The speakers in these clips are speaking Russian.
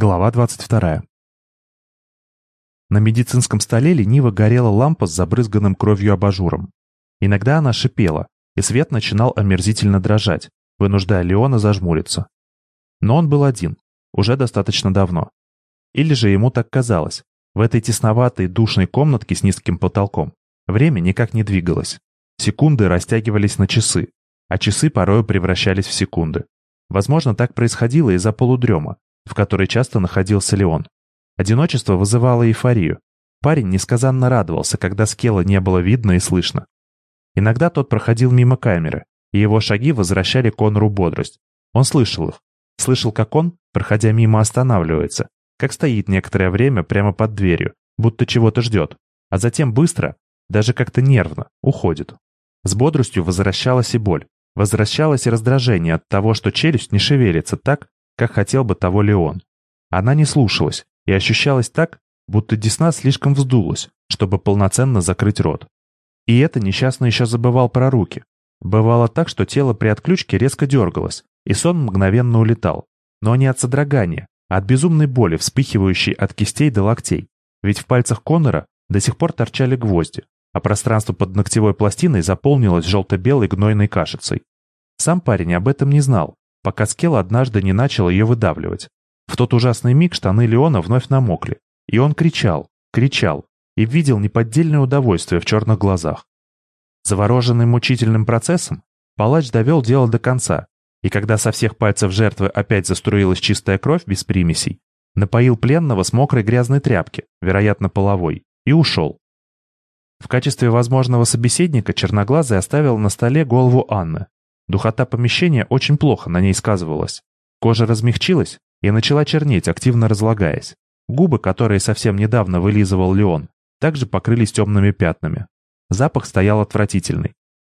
Глава 22. На медицинском столе лениво горела лампа с забрызганным кровью абажуром. Иногда она шипела, и свет начинал омерзительно дрожать, вынуждая Леона зажмуриться. Но он был один, уже достаточно давно. Или же ему так казалось, в этой тесноватой душной комнатке с низким потолком время никак не двигалось. Секунды растягивались на часы, а часы порою превращались в секунды. Возможно, так происходило из-за полудрема, в которой часто находился Леон. Одиночество вызывало эйфорию. Парень несказанно радовался, когда Скелла не было видно и слышно. Иногда тот проходил мимо камеры, и его шаги возвращали Конору бодрость. Он слышал их. Слышал, как он, проходя мимо, останавливается, как стоит некоторое время прямо под дверью, будто чего-то ждет, а затем быстро, даже как-то нервно, уходит. С бодростью возвращалась и боль. Возвращалось и раздражение от того, что челюсть не шевелится так, как хотел бы того Леон. Она не слушалась и ощущалась так, будто десна слишком вздулась, чтобы полноценно закрыть рот. И это несчастный еще забывал про руки. Бывало так, что тело при отключке резко дергалось, и сон мгновенно улетал. Но не от содрогания, а от безумной боли, вспыхивающей от кистей до локтей. Ведь в пальцах Коннора до сих пор торчали гвозди, а пространство под ногтевой пластиной заполнилось желто-белой гнойной кашицей. Сам парень об этом не знал, пока Скелл однажды не начал ее выдавливать. В тот ужасный миг штаны Леона вновь намокли, и он кричал, кричал, и видел неподдельное удовольствие в черных глазах. Завороженный мучительным процессом, палач довел дело до конца, и когда со всех пальцев жертвы опять заструилась чистая кровь без примесей, напоил пленного с мокрой грязной тряпки, вероятно, половой, и ушел. В качестве возможного собеседника Черноглазый оставил на столе голову Анны, Духота помещения очень плохо на ней сказывалась. Кожа размягчилась и начала чернеть, активно разлагаясь. Губы, которые совсем недавно вылизывал Леон, также покрылись темными пятнами. Запах стоял отвратительный.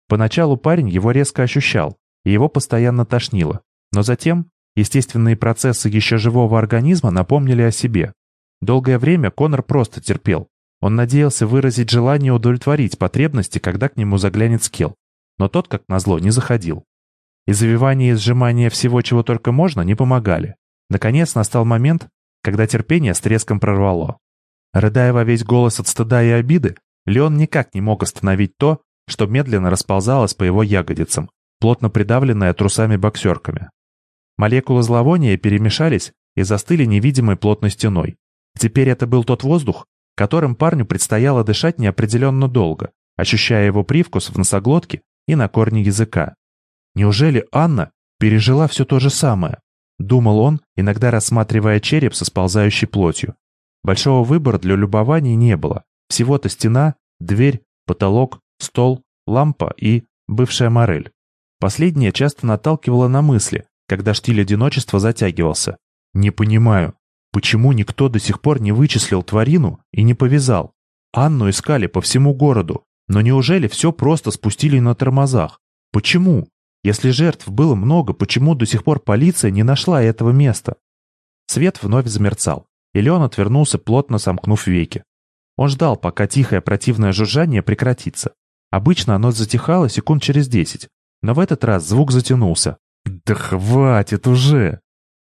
Поначалу парень его резко ощущал, и его постоянно тошнило. Но затем естественные процессы еще живого организма напомнили о себе. Долгое время Конор просто терпел. Он надеялся выразить желание удовлетворить потребности, когда к нему заглянет Скелл но тот, как назло, не заходил. И завивание и сжимание всего, чего только можно, не помогали. Наконец настал момент, когда терпение с треском прорвало. Рыдая во весь голос от стыда и обиды, Леон никак не мог остановить то, что медленно расползалось по его ягодицам, плотно придавленное трусами-боксерками. Молекулы зловония перемешались и застыли невидимой плотной стеной. Теперь это был тот воздух, которым парню предстояло дышать неопределенно долго, ощущая его привкус в носоглотке и на корне языка. Неужели Анна пережила все то же самое? Думал он, иногда рассматривая череп со сползающей плотью. Большого выбора для любования не было. Всего-то стена, дверь, потолок, стол, лампа и бывшая морель. Последнее часто наталкивало на мысли, когда штиль одиночества затягивался. Не понимаю, почему никто до сих пор не вычислил тварину и не повязал? Анну искали по всему городу, но неужели все просто спустили на тормозах? Почему? Если жертв было много, почему до сих пор полиция не нашла этого места? Свет вновь замерцал, и Леон отвернулся, плотно сомкнув веки. Он ждал, пока тихое противное жужжание прекратится. Обычно оно затихало секунд через десять, но в этот раз звук затянулся. «Да хватит уже!»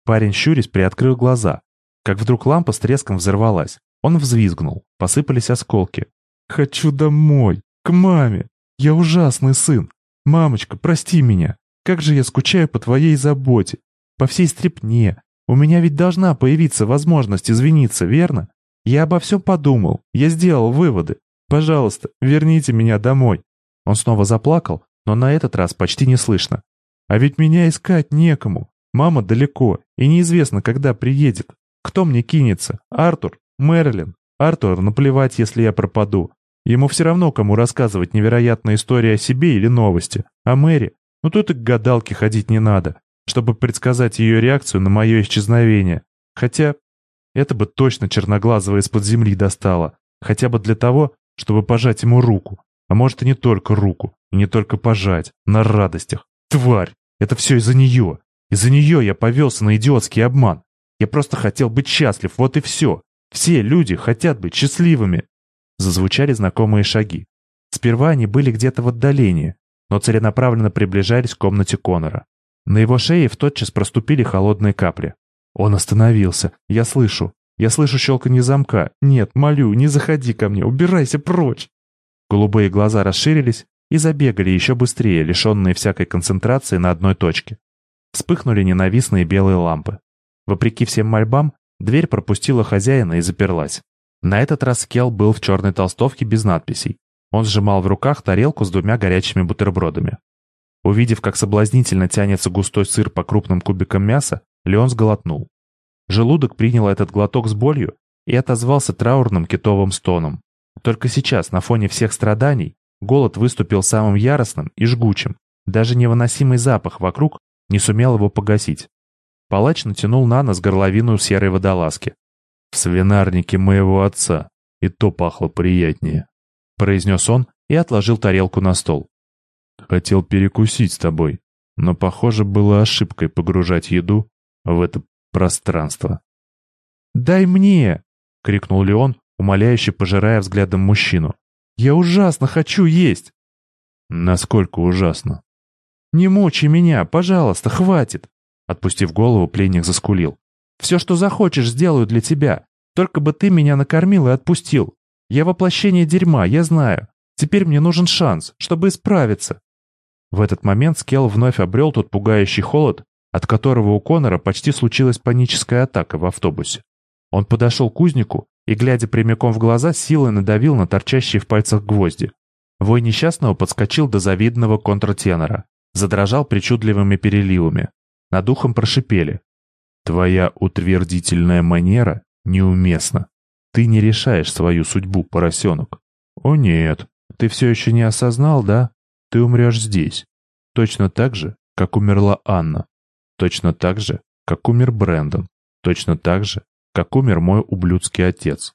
Парень щурясь приоткрыл глаза, как вдруг лампа с треском взорвалась. Он взвизгнул, посыпались осколки. Хочу домой, к маме. Я ужасный сын. Мамочка, прости меня. Как же я скучаю по твоей заботе. По всей стрепне. У меня ведь должна появиться возможность извиниться, верно? Я обо всем подумал. Я сделал выводы. Пожалуйста, верните меня домой. Он снова заплакал, но на этот раз почти не слышно. А ведь меня искать некому. Мама далеко, и неизвестно, когда приедет. Кто мне кинется? Артур? Мэрилин? Артур, наплевать, если я пропаду. Ему все равно, кому рассказывать невероятные истории о себе или новости. А Мэри? Ну тут и к гадалке ходить не надо, чтобы предсказать ее реакцию на мое исчезновение. Хотя это бы точно черноглазого из-под земли достало. Хотя бы для того, чтобы пожать ему руку. А может и не только руку, и не только пожать, на радостях. Тварь! Это все из-за нее. Из-за нее я повелся на идиотский обман. Я просто хотел быть счастлив, вот и все. Все люди хотят быть счастливыми. Зазвучали знакомые шаги. Сперва они были где-то в отдалении, но целенаправленно приближались к комнате Конора. На его шее в тотчас проступили холодные капли. Он остановился. Я слышу. Я слышу щелканье замка. Нет, молю, не заходи ко мне, убирайся прочь. Голубые глаза расширились и забегали еще быстрее, лишенные всякой концентрации на одной точке. Вспыхнули ненавистные белые лампы. Вопреки всем мольбам, дверь пропустила хозяина и заперлась. На этот раз Кел был в черной толстовке без надписей. Он сжимал в руках тарелку с двумя горячими бутербродами. Увидев, как соблазнительно тянется густой сыр по крупным кубикам мяса, Леон сглотнул. Желудок принял этот глоток с болью и отозвался траурным китовым стоном. Только сейчас, на фоне всех страданий, голод выступил самым яростным и жгучим. Даже невыносимый запах вокруг не сумел его погасить. Палач натянул на нос горловину серой водолазки. «В свинарнике моего отца, и то пахло приятнее», — произнес он и отложил тарелку на стол. «Хотел перекусить с тобой, но, похоже, было ошибкой погружать еду в это пространство». «Дай мне!» — крикнул Леон, умоляюще пожирая взглядом мужчину. «Я ужасно хочу есть!» «Насколько ужасно?» «Не мучай меня, пожалуйста, хватит!» Отпустив голову, пленник заскулил. «Все, что захочешь, сделаю для тебя. Только бы ты меня накормил и отпустил. Я воплощение дерьма, я знаю. Теперь мне нужен шанс, чтобы исправиться». В этот момент Скелл вновь обрел тот пугающий холод, от которого у Конора почти случилась паническая атака в автобусе. Он подошел к кузнику и, глядя прямиком в глаза, силой надавил на торчащие в пальцах гвозди. Вой несчастного подскочил до завидного контртенора, задрожал причудливыми переливами. Над ухом прошипели. «Твоя утвердительная манера неуместна. Ты не решаешь свою судьбу, поросенок». «О нет, ты все еще не осознал, да? Ты умрешь здесь. Точно так же, как умерла Анна. Точно так же, как умер Брэндон. Точно так же, как умер мой ублюдский отец.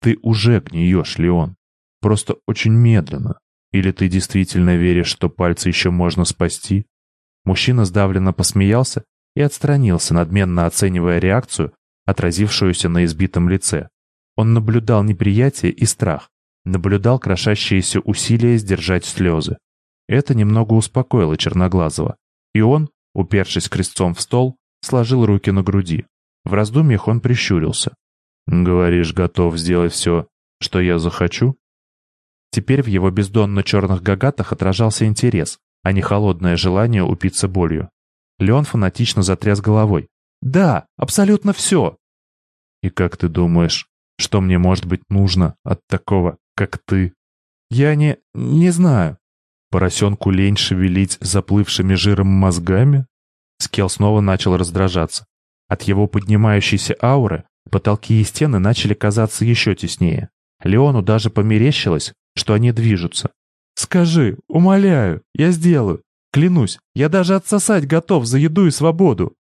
Ты уже гниешь, Леон. Просто очень медленно. Или ты действительно веришь, что пальцы еще можно спасти? Мужчина сдавленно посмеялся и отстранился, надменно оценивая реакцию, отразившуюся на избитом лице. Он наблюдал неприятие и страх, наблюдал крошащиеся усилия сдержать слезы. Это немного успокоило Черноглазого, и он, упершись крестцом в стол, сложил руки на груди. В раздумьях он прищурился. «Говоришь, готов сделать все, что я захочу?» Теперь в его бездонно-черных гагатах отражался интерес, а не холодное желание упиться болью. Леон фанатично затряс головой. «Да, абсолютно все!» «И как ты думаешь, что мне может быть нужно от такого, как ты?» «Я не... не знаю». «Поросенку лень шевелить заплывшими жиром мозгами?» Скел снова начал раздражаться. От его поднимающейся ауры потолки и стены начали казаться еще теснее. Леону даже померещилось, что они движутся. «Скажи, умоляю, я сделаю. Клянусь, я даже отсосать готов за еду и свободу».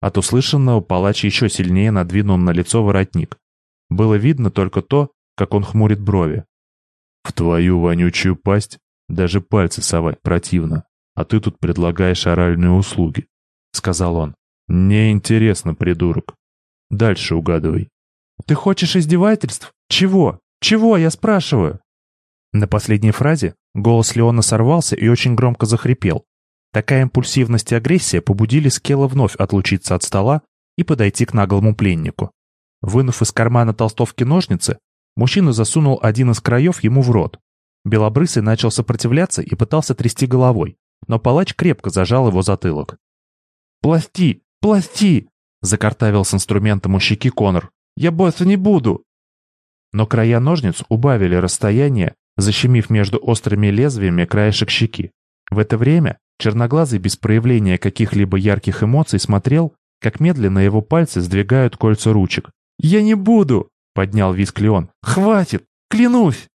От услышанного палач еще сильнее надвинул на лицо воротник. Было видно только то, как он хмурит брови. «В твою вонючую пасть даже пальцы совать противно, а ты тут предлагаешь оральные услуги», — сказал он. «Неинтересно, придурок. Дальше угадывай». «Ты хочешь издевательств? Чего? Чего, я спрашиваю?» На последней фразе голос Леона сорвался и очень громко захрипел. Такая импульсивность и агрессия побудили Скелла вновь отлучиться от стола и подойти к наглому пленнику. Вынув из кармана толстовки ножницы, мужчина засунул один из краев ему в рот. Белобрысый начал сопротивляться и пытался трясти головой, но палач крепко зажал его затылок. «Пласти! Пласти!» — закартавил с инструментом у щеки Конор. «Я больше не буду!» Но края ножниц убавили расстояние, защемив между острыми лезвиями краешек щеки. В это время черноглазый без проявления каких-либо ярких эмоций смотрел, как медленно его пальцы сдвигают кольца ручек. «Я не буду!» — поднял виск Леон. «Хватит! Клянусь!»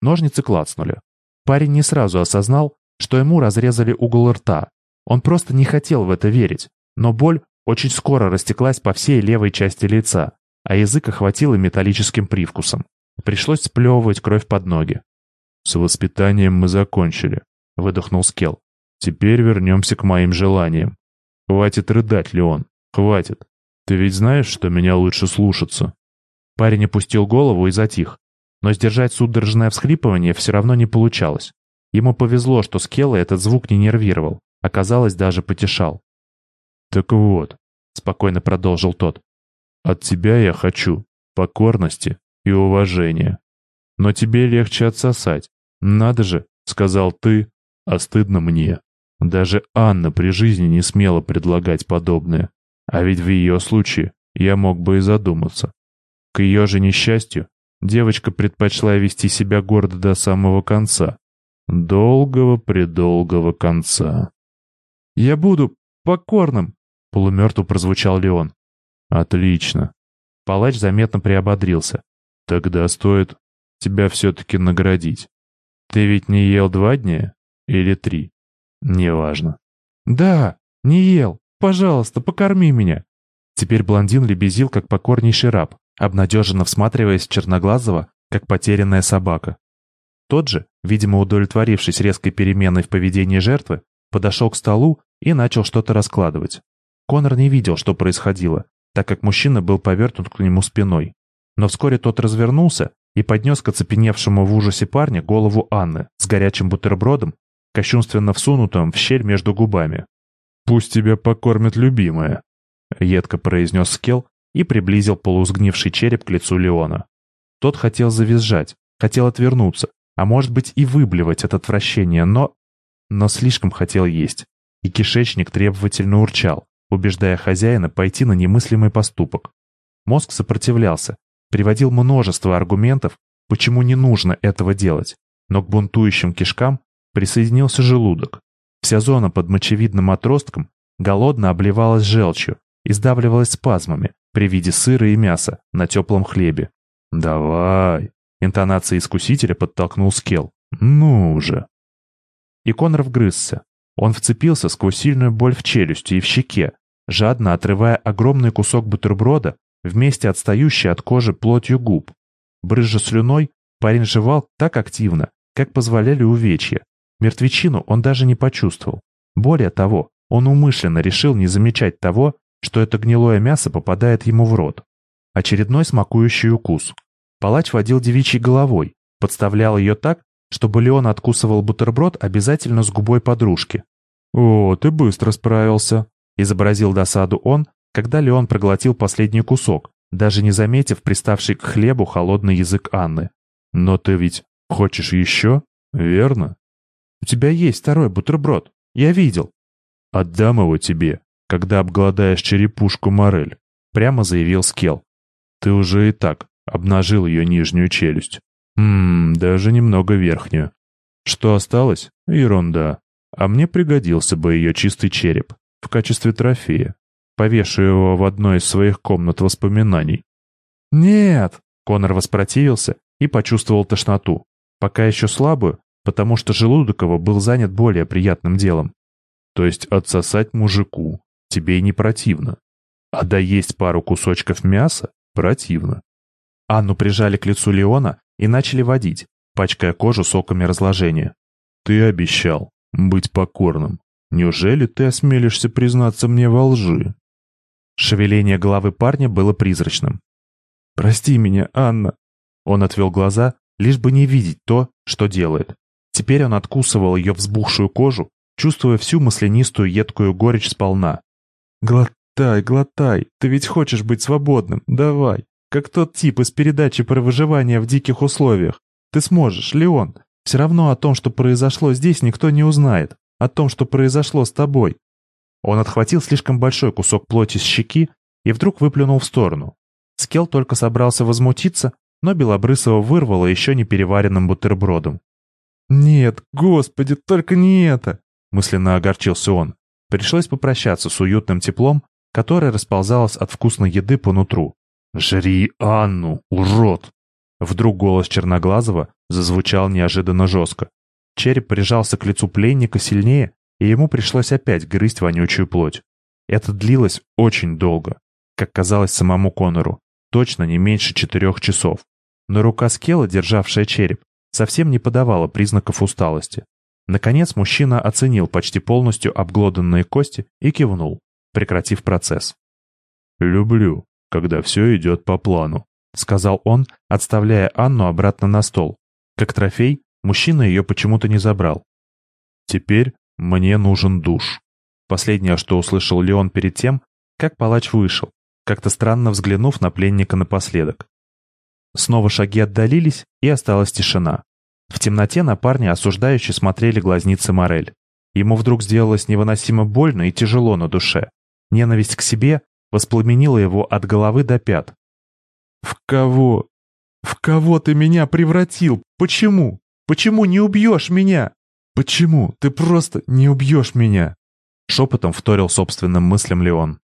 Ножницы клацнули. Парень не сразу осознал, что ему разрезали угол рта. Он просто не хотел в это верить. Но боль очень скоро растеклась по всей левой части лица, а язык охватило металлическим привкусом. Пришлось сплевывать кровь под ноги. «С воспитанием мы закончили», — выдохнул Скел. «Теперь вернемся к моим желаниям. Хватит рыдать, Леон, хватит. Ты ведь знаешь, что меня лучше слушаться?» Парень опустил голову и затих. Но сдержать судорожное всхлипывание все равно не получалось. Ему повезло, что Скелла этот звук не нервировал. Оказалось, даже потешал. «Так вот», — спокойно продолжил тот. «От тебя я хочу покорности и уважения. Но тебе легче отсосать. Надо же, сказал ты, а стыдно мне. Даже Анна при жизни не смела предлагать подобное. А ведь в ее случае я мог бы и задуматься. К ее же несчастью, девочка предпочла вести себя гордо до самого конца. Долгого-предолгого конца. «Я буду покорным!» — полумертву прозвучал Леон. «Отлично!» Палач заметно приободрился. «Тогда стоит тебя все-таки наградить. Ты ведь не ел два дня? Или три? Неважно». «Да, не ел. Пожалуйста, покорми меня!» Теперь блондин лебезил, как покорнейший раб, обнадеженно всматриваясь в Черноглазого, как потерянная собака. Тот же, видимо удовлетворившись резкой переменой в поведении жертвы, подошел к столу и начал что-то раскладывать. Конор не видел, что происходило, так как мужчина был повернут к нему спиной. Но вскоре тот развернулся и поднес к оцепеневшему в ужасе парня голову Анны с горячим бутербродом, кощунственно всунутым в щель между губами. «Пусть тебя покормит любимая», — едко произнес Скел и приблизил полусгнивший череп к лицу Леона. Тот хотел завизжать, хотел отвернуться, а может быть и выблевать от отвращения, но... Но слишком хотел есть. И кишечник требовательно урчал, убеждая хозяина пойти на немыслимый поступок. Мозг сопротивлялся, приводил множество аргументов, почему не нужно этого делать, но к бунтующим кишкам присоединился желудок. Вся зона под мочевидным отростком голодно обливалась желчью и сдавливалась спазмами при виде сыра и мяса на теплом хлебе. «Давай!» Интонация искусителя подтолкнул Скел. «Ну уже!» И Конор вгрызся. Он вцепился сквозь сильную боль в челюсти и в щеке, жадно отрывая огромный кусок бутерброда вместе отстающей от кожи плотью губ. Брызжа слюной, парень жевал так активно, как позволяли увечья. Мертвечину он даже не почувствовал. Более того, он умышленно решил не замечать того, что это гнилое мясо попадает ему в рот. Очередной смакующий укус. Палач водил девичьей головой, подставлял ее так, чтобы Леон откусывал бутерброд обязательно с губой подружки. «О, ты быстро справился», — изобразил досаду он, когда Леон проглотил последний кусок, даже не заметив приставший к хлебу холодный язык Анны. «Но ты ведь хочешь еще, верно?» «У тебя есть второй бутерброд, я видел». «Отдам его тебе, когда обгладаешь черепушку Морель», — прямо заявил Скел. «Ты уже и так обнажил ее нижнюю челюсть. Ммм, даже немного верхнюю. Что осталось? Ерунда. А мне пригодился бы ее чистый череп в качестве трофея. Повешу его в одной из своих комнат воспоминаний. «Нет!» — Конор воспротивился и почувствовал тошноту. Пока еще слабую, потому что желудок его был занят более приятным делом. То есть отсосать мужику тебе и не противно. А доесть пару кусочков мяса противно. Анну прижали к лицу Леона и начали водить, пачкая кожу соками разложения. «Ты обещал быть покорным. Неужели ты осмелишься признаться мне во лжи?» Шевеление головы парня было призрачным. «Прости меня, Анна!» Он отвел глаза, лишь бы не видеть то, что делает. Теперь он откусывал ее взбухшую кожу, чувствуя всю маслянистую едкую горечь сполна. «Глотай, глотай, ты ведь хочешь быть свободным, давай!» Как тот тип из передачи про выживание в диких условиях. Ты сможешь, Леон. Все равно о том, что произошло здесь, никто не узнает. О том, что произошло с тобой. Он отхватил слишком большой кусок плоти с щеки и вдруг выплюнул в сторону. Скел только собрался возмутиться, но Белобрысова вырвало еще не переваренным бутербродом. «Нет, господи, только не это!» — мысленно огорчился он. Пришлось попрощаться с уютным теплом, которое расползалось от вкусной еды по нутру. «Жри Анну, урод!» Вдруг голос Черноглазого зазвучал неожиданно жестко. Череп прижался к лицу пленника сильнее, и ему пришлось опять грызть вонючую плоть. Это длилось очень долго, как казалось самому Конору, точно не меньше четырех часов. Но рука Скелла, державшая череп, совсем не подавала признаков усталости. Наконец мужчина оценил почти полностью обглоданные кости и кивнул, прекратив процесс. «Люблю», когда все идет по плану», — сказал он, отставляя Анну обратно на стол. Как трофей, мужчина ее почему-то не забрал. «Теперь мне нужен душ». Последнее, что услышал Леон перед тем, как палач вышел, как-то странно взглянув на пленника напоследок. Снова шаги отдалились, и осталась тишина. В темноте на парня осуждающе смотрели глазницы Морель. Ему вдруг сделалось невыносимо больно и тяжело на душе. Ненависть к себе воспламенила его от головы до пят. «В кого? В кого ты меня превратил? Почему? Почему не убьешь меня? Почему ты просто не убьешь меня?» Шепотом вторил собственным мыслям Леон.